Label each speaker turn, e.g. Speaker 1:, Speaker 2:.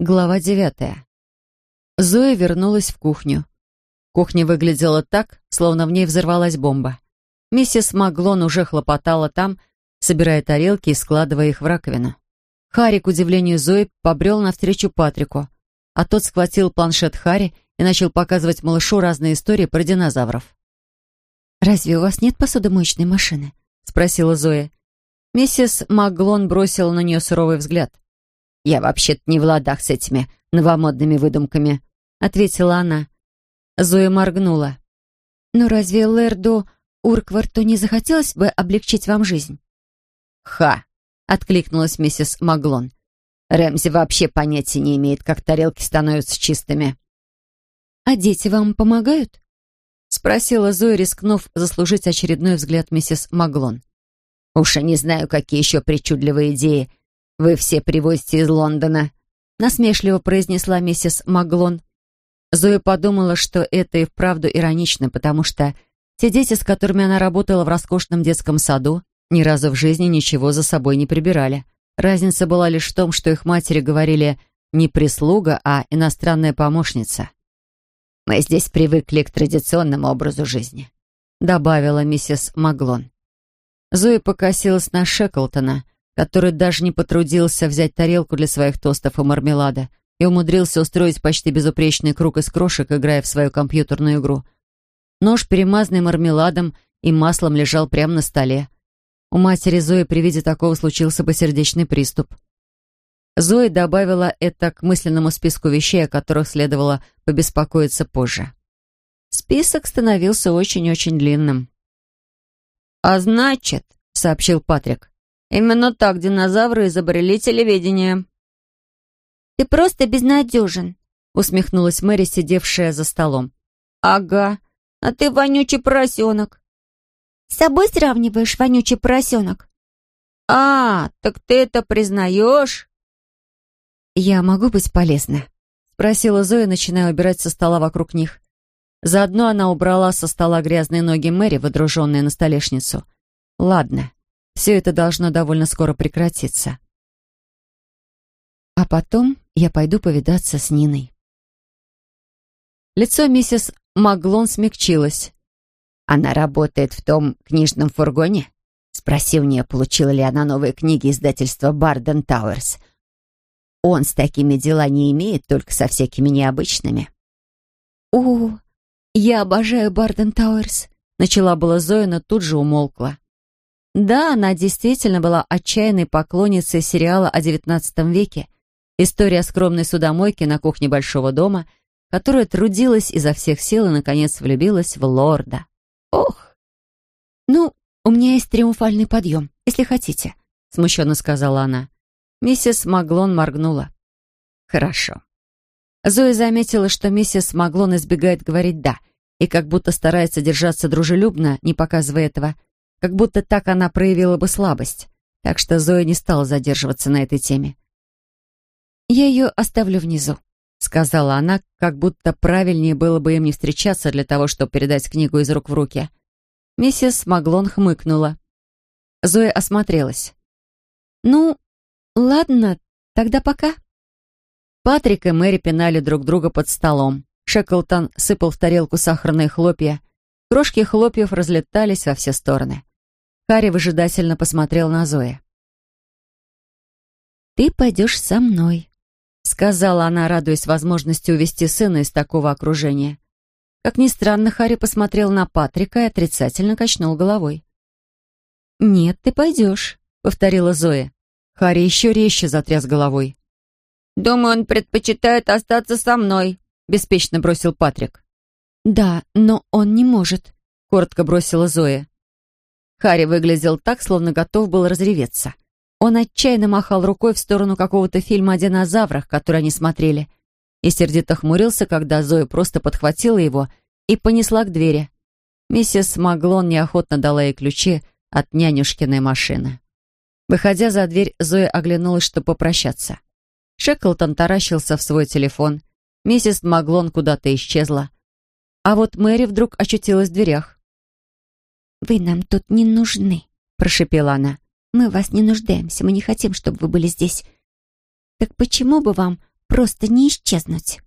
Speaker 1: Глава девятая. Зоя вернулась в кухню. Кухня выглядела так, словно в ней взорвалась бомба. Миссис Маглон уже хлопотала там, собирая тарелки и складывая их в раковину. Харри, к удивлению Зои, побрел навстречу Патрику, а тот схватил планшет Харри и начал показывать малышу разные истории про динозавров. «Разве у вас нет посудомоечной машины?» — спросила Зоя. Миссис Маглон бросила на нее суровый взгляд. «Я вообще-то не в ладах с этими новомодными выдумками», — ответила она. Зоя моргнула. «Но разве Лэрду Уркварту не захотелось бы облегчить вам жизнь?»
Speaker 2: «Ха!» — откликнулась миссис Маглон. «Рэмзи вообще понятия не имеет, как тарелки становятся чистыми».
Speaker 1: «А дети вам помогают?» — спросила Зоя, рискнув заслужить очередной взгляд миссис Маглон.
Speaker 2: «Уж и не знаю, какие еще причудливые идеи вы все привозите из Лондона», — насмешливо произнесла миссис Маглон.
Speaker 1: Зоя подумала, что это и вправду иронично, потому что те дети, с которыми она работала в роскошном детском саду, ни разу в жизни ничего за собой не прибирали. Разница была лишь в том, что их матери говорили не прислуга, а иностранная помощница.
Speaker 2: «Мы здесь привыкли к традиционному образу жизни», — добавила миссис Маглон.
Speaker 1: Зоя покосилась на Шеклтона — который даже не потрудился взять тарелку для своих тостов и мармелада и умудрился устроить почти безупречный круг из крошек, играя в свою компьютерную игру. Нож, перемазанный мармеладом и маслом, лежал прямо на столе. У матери Зои при виде такого случился бы сердечный приступ. Зоя добавила это к мысленному списку вещей, о которых следовало побеспокоиться позже. Список становился очень-очень длинным.
Speaker 2: «А значит», — сообщил Патрик, Именно так динозавры изобрели телевидение.
Speaker 3: «Ты просто безнадежен», —
Speaker 1: усмехнулась Мэри, сидевшая за столом.
Speaker 2: «Ага, а ты вонючий поросенок».
Speaker 3: «С собой сравниваешь, вонючий поросенок?»
Speaker 2: «А, так ты это признаешь?»
Speaker 1: «Я могу быть полезна?» — спросила Зоя, начиная убирать со стола вокруг них. Заодно она убрала со стола грязные ноги Мэри, водруженные на столешницу. «Ладно, все это должно довольно скоро прекратиться. А потом я пойду повидаться с Ниной. Лицо миссис Маглон смягчилось.
Speaker 2: «Она работает в том книжном фургоне?» Спроси у нее, получила ли она новые книги издательства «Барден Тауэрс». Он с такими дела не имеет, только со всякими необычными.
Speaker 1: «О, я обожаю Барден Тауэрс», — начала была Зоя, но тут же умолкла. Да, она действительно была отчаянной поклонницей сериала о XIX веке. История скромной судомойки на кухне большого дома, которая трудилась изо всех сил и, наконец, влюбилась в лорда. Ох! «Ну, у меня есть триумфальный подъем, если хотите», — смущенно сказала она. Миссис Маглон моргнула. «Хорошо». Зоя заметила, что миссис Маглон избегает говорить «да», и как будто старается держаться дружелюбно, не показывая этого — как будто так она проявила бы слабость. Так что Зоя не стала задерживаться на этой теме. «Я ее оставлю внизу», — сказала она, как будто правильнее было бы им не встречаться для того, чтобы передать книгу из рук в руки. Миссис Маглон хмыкнула. Зоя осмотрелась. «Ну, ладно, тогда пока». Патрик и Мэри пинали друг друга под столом. Шеклтон сыпал в тарелку сахарные хлопья. Крошки хлопьев разлетались во все стороны. Харри выжидательно посмотрел на Зои. «Ты пойдешь со мной», — сказала она, радуясь возможности увести сына из такого окружения. Как ни странно, Харри посмотрел на Патрика и отрицательно качнул головой. «Нет, ты пойдешь», — повторила Зоя. Харри еще резче затряс головой.
Speaker 2: «Думаю, он предпочитает остаться со мной», — беспечно бросил Патрик.
Speaker 1: «Да, но он не может», — коротко бросила Зоя. Харри выглядел так, словно готов был разреветься. Он отчаянно махал рукой в сторону какого-то фильма о динозаврах, который они смотрели, и сердито хмурился, когда Зоя просто подхватила его и понесла к двери. Миссис Маглон неохотно дала ей ключи от нянюшкиной машины. Выходя за дверь, Зоя оглянулась, чтобы попрощаться. Шеклтон таращился в свой телефон. Миссис Маглон куда-то исчезла. А вот Мэри вдруг очутилась в дверях.
Speaker 3: «Вы нам тут не нужны», — прошепела она. «Мы вас не нуждаемся, мы не хотим, чтобы вы были здесь. Так почему бы вам просто не исчезнуть.